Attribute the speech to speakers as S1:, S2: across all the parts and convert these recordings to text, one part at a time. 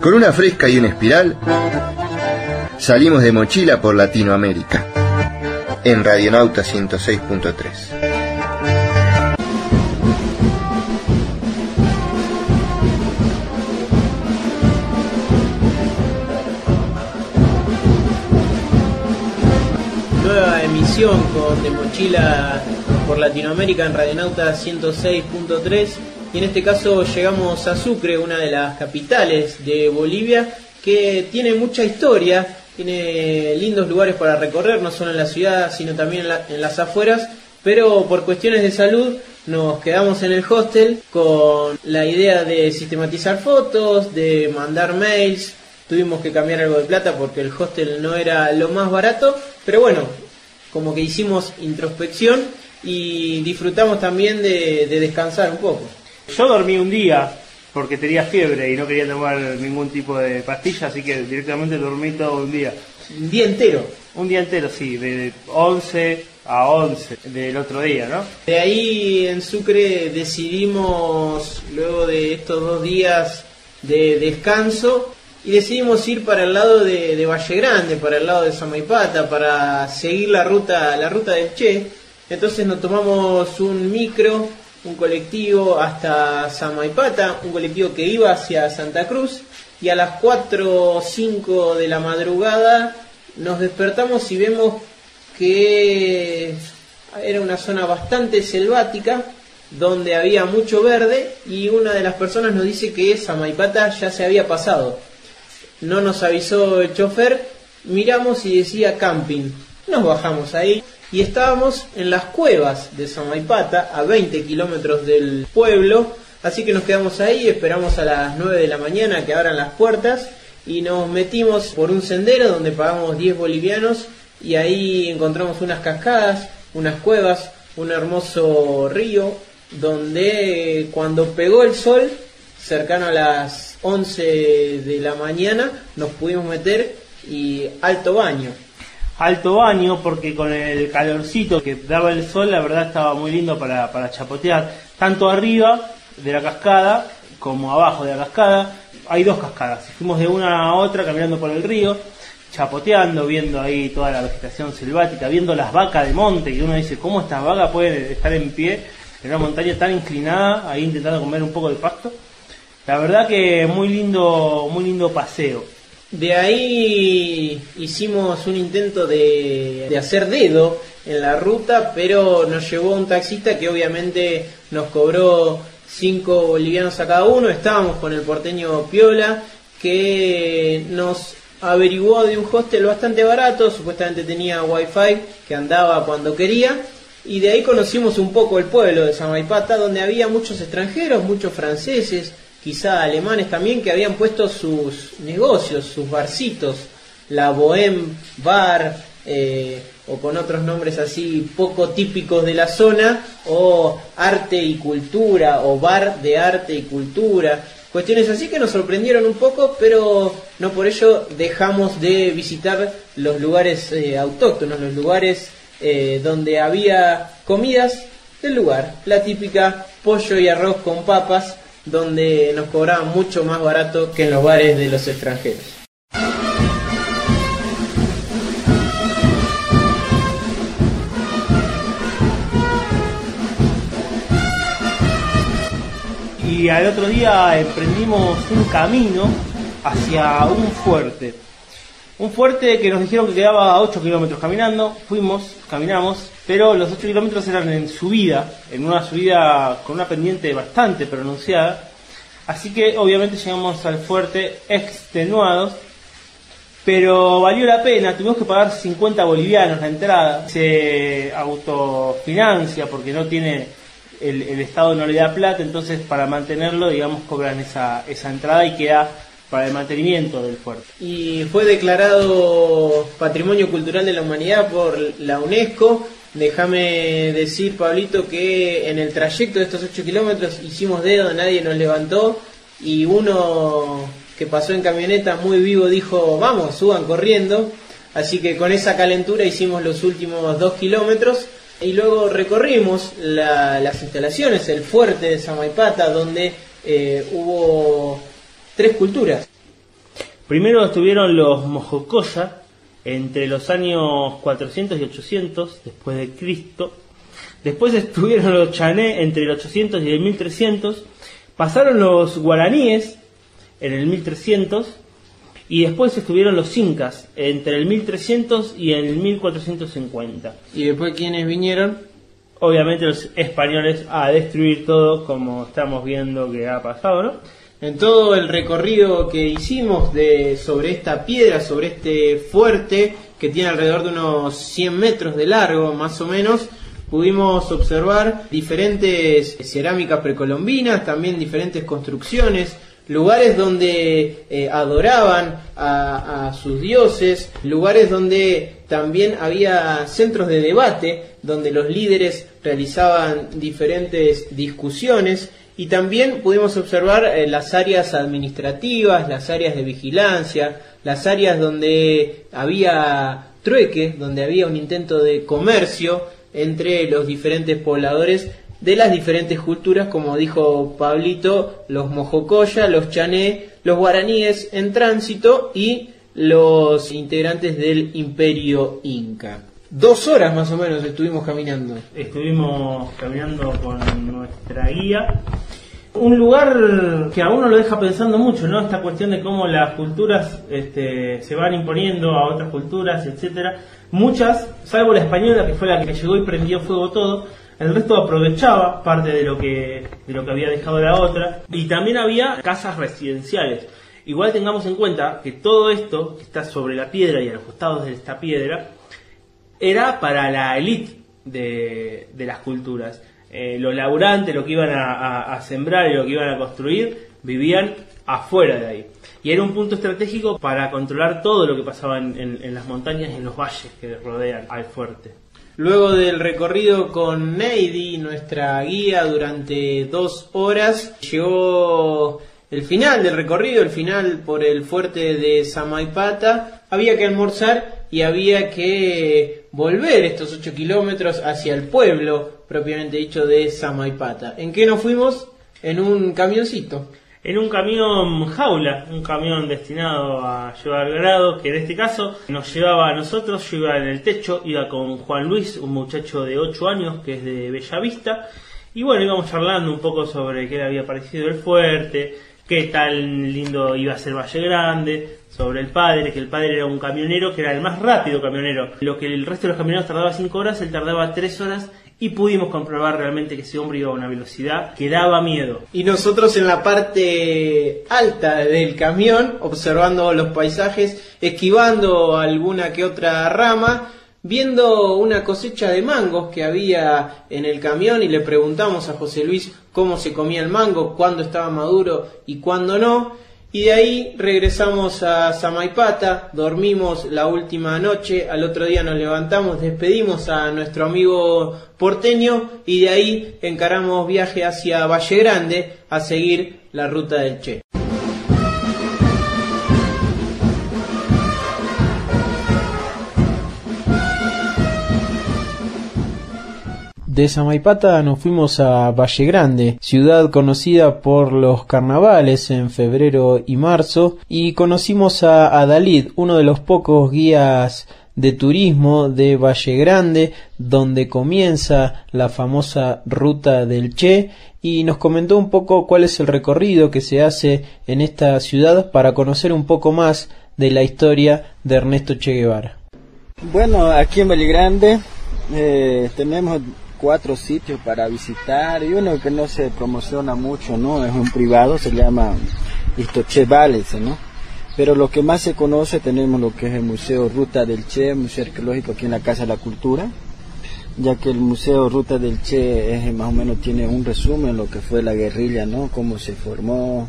S1: Con una fresca y una espiral, salimos de mochila por Latinoamérica, en Radionauta 106.3.
S2: Nueva emisión con De Mochila por Latinoamérica en Radionauta 106.3 y en este caso llegamos a Sucre, una de las capitales de Bolivia, que tiene mucha historia, tiene lindos lugares para recorrer, no solo en la ciudad, sino también en, la- en las afueras, pero por cuestiones de salud nos quedamos en el hostel con la idea de sistematizar fotos, de mandar mails, tuvimos que cambiar algo de plata porque el hostel no era lo más barato, pero bueno, como que hicimos introspección y disfrutamos también de, de descansar un poco.
S3: Yo dormí un día porque tenía fiebre y no quería tomar ningún tipo de pastilla, así que directamente dormí todo un día.
S2: Un día entero.
S3: Un día entero, sí, de 11 a 11 del otro día, ¿no?
S2: De ahí en Sucre decidimos, luego de estos dos días de descanso, y decidimos ir para el lado de, de Valle Grande, para el lado de Samaipata, para seguir la ruta, la ruta del Che. Entonces nos tomamos un micro, un colectivo hasta Samaipata, un colectivo que iba hacia Santa Cruz, y a las 4 o 5 de la madrugada nos despertamos y vemos que era una zona bastante selvática donde había mucho verde y una de las personas nos dice que Samaipata ya se había pasado. No nos avisó el chofer, miramos y decía camping. Nos bajamos ahí y estábamos en las cuevas de Samaipata, a 20 kilómetros del pueblo, así que nos quedamos ahí, esperamos a las 9 de la mañana que abran las puertas y nos metimos por un sendero donde pagamos 10 bolivianos y ahí encontramos unas cascadas, unas cuevas, un hermoso río donde cuando pegó el sol, cercano a las 11 de la mañana, nos pudimos meter y alto baño.
S3: Alto baño porque con el calorcito que daba el sol, la verdad estaba muy lindo para, para chapotear. Tanto arriba de la cascada como abajo de la cascada. Hay dos cascadas. Fuimos de una a otra caminando por el río, chapoteando, viendo ahí toda la vegetación selvática, viendo las vacas de monte, y uno dice, ¿cómo estas vacas pueden estar en pie en una montaña tan inclinada, ahí intentando comer un poco de pasto? La verdad que muy lindo, muy lindo paseo.
S2: De ahí hicimos un intento de, de hacer dedo en la ruta, pero nos llevó un taxista que obviamente nos cobró 5 bolivianos a cada uno. Estábamos con el porteño Piola, que nos averiguó de un hostel bastante barato, supuestamente tenía wifi que andaba cuando quería. Y de ahí conocimos un poco el pueblo de Samaipata, donde había muchos extranjeros, muchos franceses, quizá alemanes también, que habían puesto sus negocios, sus barcitos, la Bohème Bar, eh, o con otros nombres así poco típicos de la zona, o Arte y Cultura, o Bar de Arte y Cultura. Cuestiones así que nos sorprendieron un poco, pero no por ello dejamos de visitar los lugares eh, autóctonos, los lugares eh, donde había comidas del lugar, la típica pollo y arroz con papas, donde nos cobraban mucho más barato que en los bares de los extranjeros.
S3: y al otro día emprendimos un camino hacia un fuerte. Un fuerte que nos dijeron que quedaba a 8 kilómetros caminando, fuimos, caminamos, pero los 8 kilómetros eran en subida, en una subida con una pendiente bastante pronunciada, así que obviamente llegamos al fuerte extenuados, pero valió la pena, tuvimos que pagar 50 bolivianos la entrada, se autofinancia porque no tiene el, Estado no le da plata, entonces para mantenerlo, digamos, cobran esa entrada y queda para el mantenimiento del fuerte.
S2: Y fue declarado Patrimonio Cultural de la Humanidad por la UNESCO. Déjame decir, Pablito, que en el trayecto de estos 8 kilómetros hicimos dedo, nadie nos levantó y uno que pasó en camioneta muy vivo dijo, vamos, suban corriendo. Así que con esa calentura hicimos los últimos 2 kilómetros y luego recorrimos la, las instalaciones, el fuerte de Samaipata, donde eh, hubo tres culturas.
S3: Primero estuvieron los Mojocoya entre los años 400 y 800 después de Cristo. Después estuvieron los Chané entre el 800 y el 1300. Pasaron los guaraníes en el 1300 y después estuvieron los incas entre el 1300 y el 1450.
S2: ¿Y después quiénes vinieron?
S3: Obviamente los españoles a destruir todo como estamos viendo que ha pasado, ¿no?
S2: En todo el recorrido que hicimos de, sobre esta piedra, sobre este fuerte que tiene alrededor de unos 100 metros de largo más o menos, pudimos observar diferentes cerámicas precolombinas, también diferentes construcciones, lugares donde eh, adoraban a, a, sus dioses, lugares donde también había centros de debate, donde los líderes realizaban diferentes discusiones y también pudimos observar eh, las áreas administrativas, las áreas de vigilancia, las áreas donde había trueque, donde había un intento de comercio entre los diferentes pobladores de las diferentes culturas, como dijo Pablito, los mojocoya, los chané, los guaraníes en tránsito y los integrantes del imperio inca. Dos horas más o menos estuvimos caminando.
S3: Estuvimos caminando con nuestra guía. Un lugar que a uno lo deja pensando mucho, ¿no? Esta cuestión de cómo las culturas este, se van imponiendo a otras culturas, etcétera. Muchas, salvo la española que fue la que llegó y prendió fuego todo, el resto aprovechaba parte de lo que de lo que había dejado la otra y también había casas residenciales. Igual tengamos en cuenta que todo esto que está sobre la piedra y a los costados de esta piedra era para la élite de, de, las culturas. Eh, los laburantes, lo que iban a, sembrar y lo que iban a construir, vivían afuera de ahí. Y era un punto estratégico para controlar todo lo que pasaba en las montañas y en los valles que rodean al fuerte.
S2: Luego del recorrido con Neidi, nuestra guía, durante dos horas, llegó el final del recorrido, el final por el fuerte de Samaipata. Había que almorzar y había que volver estos 8 kilómetros hacia el pueblo, propiamente dicho, de Samaipata. ¿En qué nos fuimos? En un camioncito.
S3: En un camión jaula, un camión destinado a llevar grado, que en este caso nos llevaba a nosotros, yo iba en el techo, iba con Juan Luis, un muchacho de 8 años que es de Bellavista, y bueno, íbamos charlando un poco sobre qué le había parecido el fuerte, qué tan lindo iba a ser Valle Grande, sobre el padre, que el padre era un camionero que era el más rápido camionero. Lo que el resto de los camioneros tardaba 5 horas, él tardaba 3 horas y pudimos comprobar realmente que ese hombre iba a una velocidad que daba miedo.
S2: Y nosotros en la parte alta del camión, observando los paisajes, esquivando alguna que otra rama, viendo una cosecha de mangos que había en el camión y le preguntamos a José Luis cómo se comía el mango, cuándo estaba maduro y cuándo no. Y de ahí regresamos a Samaipata, dormimos la última noche, al otro día nos levantamos, despedimos a nuestro amigo porteño y de ahí encaramos viaje hacia Valle Grande a seguir la ruta del Che. De Samaipata nos fuimos a Valle Grande, ciudad conocida por los carnavales en febrero y marzo, y conocimos a Adalid, uno de los pocos guías de turismo de Valle Grande, donde comienza la famosa ruta del Che, y nos comentó un poco cuál es el recorrido que se hace en esta ciudad para conocer un poco más de la historia de Ernesto Che Guevara.
S4: Bueno, aquí en Valle Grande eh, tenemos cuatro sitios para visitar y uno que no se promociona mucho, ¿no? Es un privado, se llama Istoche Valles, ¿no? Pero lo que más se conoce tenemos lo que es el Museo Ruta del Che, Museo Arqueológico aquí en la Casa de la Cultura, ya que el Museo Ruta del Che es, más o menos tiene un resumen de lo que fue la guerrilla, ¿no? Cómo se formó,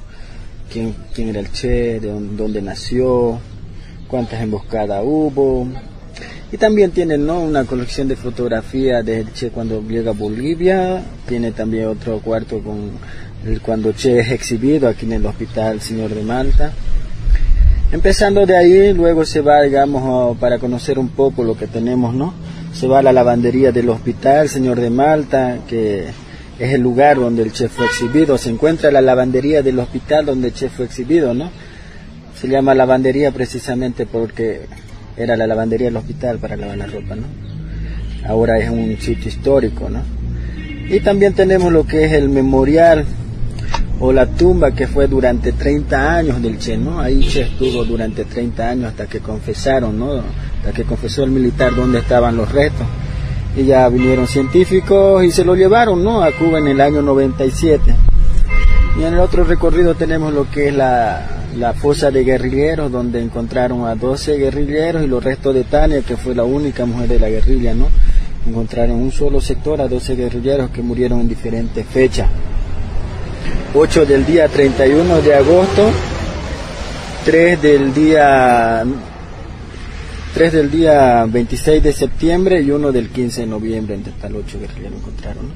S4: quién, quién era el Che, de dónde nació, cuántas emboscadas hubo, y también tiene ¿no? una colección de fotografías del Che cuando llega a Bolivia. Tiene también otro cuarto con el cuando Che es exhibido aquí en el Hospital Señor de Malta. Empezando de ahí, luego se va, digamos, para conocer un poco lo que tenemos, ¿no? Se va a la lavandería del Hospital Señor de Malta, que, es el lugar donde el Che fue exhibido. Se encuentra la lavandería del hospital donde el Che fue exhibido, ¿no? Se llama lavandería precisamente porque era la lavandería del hospital para lavar la ropa, ¿no? Ahora es un sitio histórico, ¿no? Y también tenemos lo que es el memorial o la tumba que fue durante 30 años del Che, ¿no? Ahí Che estuvo durante 30 años hasta que confesaron, ¿no? Hasta que confesó el militar dónde estaban los restos y ya vinieron científicos y se lo llevaron ¿no? a Cuba en el año 97. Y en el otro recorrido tenemos lo que es la, la fosa de guerrilleros, donde encontraron a 12 guerrilleros y los restos de Tania, que fue la única mujer de la guerrilla, ¿no? Encontraron un solo sector a 12 guerrilleros que murieron en diferentes fechas. 8 del día 31 de agosto, 3 del día 3 del día 26 de septiembre y uno del 15 de noviembre, entre tal 8 guerrilleros encontraron.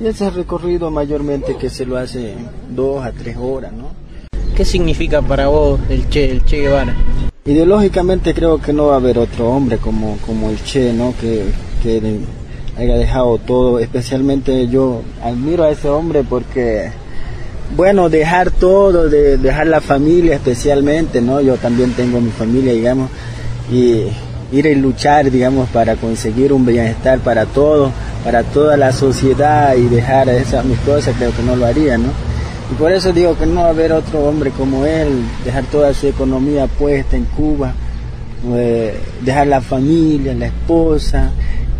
S4: Y ese recorrido mayormente que se lo hace dos a tres horas, ¿no?
S2: ¿Qué significa para vos el Che, el Che Guevara?
S4: Ideológicamente creo que no va a haber otro hombre como, como el Che, ¿no? Que, que haya dejado todo, especialmente yo admiro a ese hombre porque, bueno, dejar todo, de, dejar la familia especialmente, ¿no? Yo también tengo mi familia, digamos, y ir a luchar, digamos, para conseguir un bienestar para todos, para toda la sociedad y dejar esas mis cosas, creo que no lo haría, ¿no? Y por eso digo que no va a haber otro hombre como él, dejar toda su economía puesta en Cuba, pues, dejar la familia, la esposa,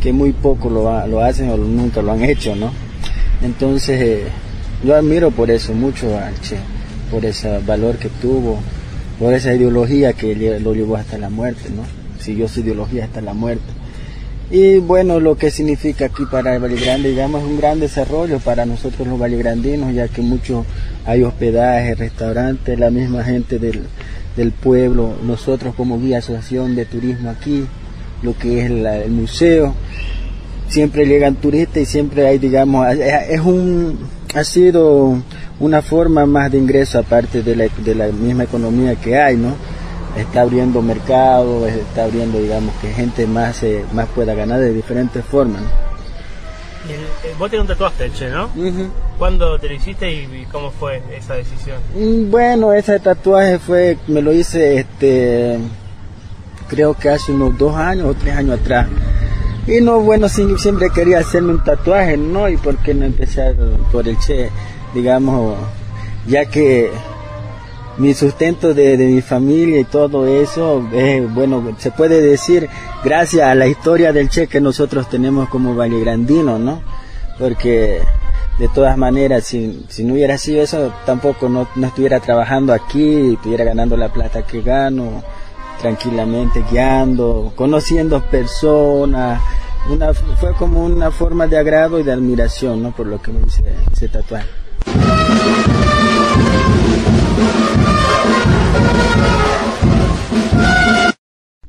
S4: que muy poco lo, lo hacen o nunca lo han hecho, ¿no? Entonces, eh, yo admiro por eso mucho al Che, por ese valor que tuvo, por esa ideología que lo llevó hasta la muerte, ¿no? Siguió su ideología hasta la muerte. Y bueno, lo que significa aquí para el Valle Grande, digamos, es un gran desarrollo para nosotros los vallegrandinos, ya que mucho hay hospedaje, restaurantes, la misma gente del, del pueblo, nosotros como guía asociación de turismo aquí, lo que es el museo, siempre llegan turistas y siempre hay, digamos, es un, ha sido una forma más de ingreso aparte de la, de la misma economía que hay, ¿no? Está abriendo mercado, está abriendo, digamos, que gente más, eh, más pueda ganar de diferentes formas.
S3: Eh, vos te un tatuaje, Che, ¿no? ¿Cuándo te lo hiciste y, cómo fue esa decisión?
S4: Mm, bueno, ese tatuaje fue, me lo hice, este, creo que hace unos dos años o tres años atrás. Y no, bueno, siempre quería hacerme un tatuaje, ¿no? Y por qué no empezar por el Che digamos, ya que mi sustento de, mi familia y todo eso, bueno, se puede decir gracias a la historia del Che que nosotros tenemos como vallegrandinos, ¿no? Porque de todas maneras, si, si no hubiera sido eso, tampoco no, no estuviera trabajando aquí, estuviera ganando la plata que gano, tranquilamente guiando, conociendo personas, una, fue como una forma de agrado y de admiración, ¿no? Por lo que me hice ese tatuaje.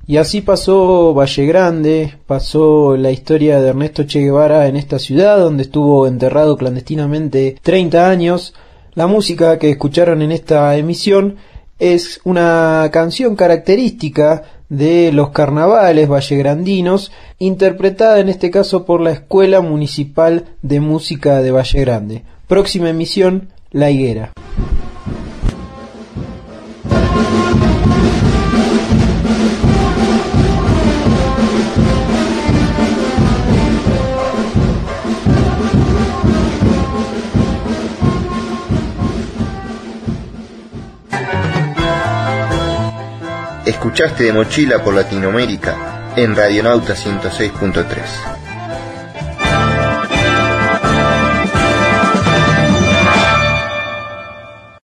S2: Y así pasó Valle Grande, pasó la historia de Ernesto Che Guevara en esta ciudad donde estuvo enterrado clandestinamente 30 años. La música que escucharon en esta emisión es una canción característica de los carnavales vallegrandinos, interpretada en este caso por la Escuela Municipal de Música de Valle Grande. Próxima emisión, La Higuera.
S1: Escuchaste de mochila por Latinoamérica en Radionauta 106.3.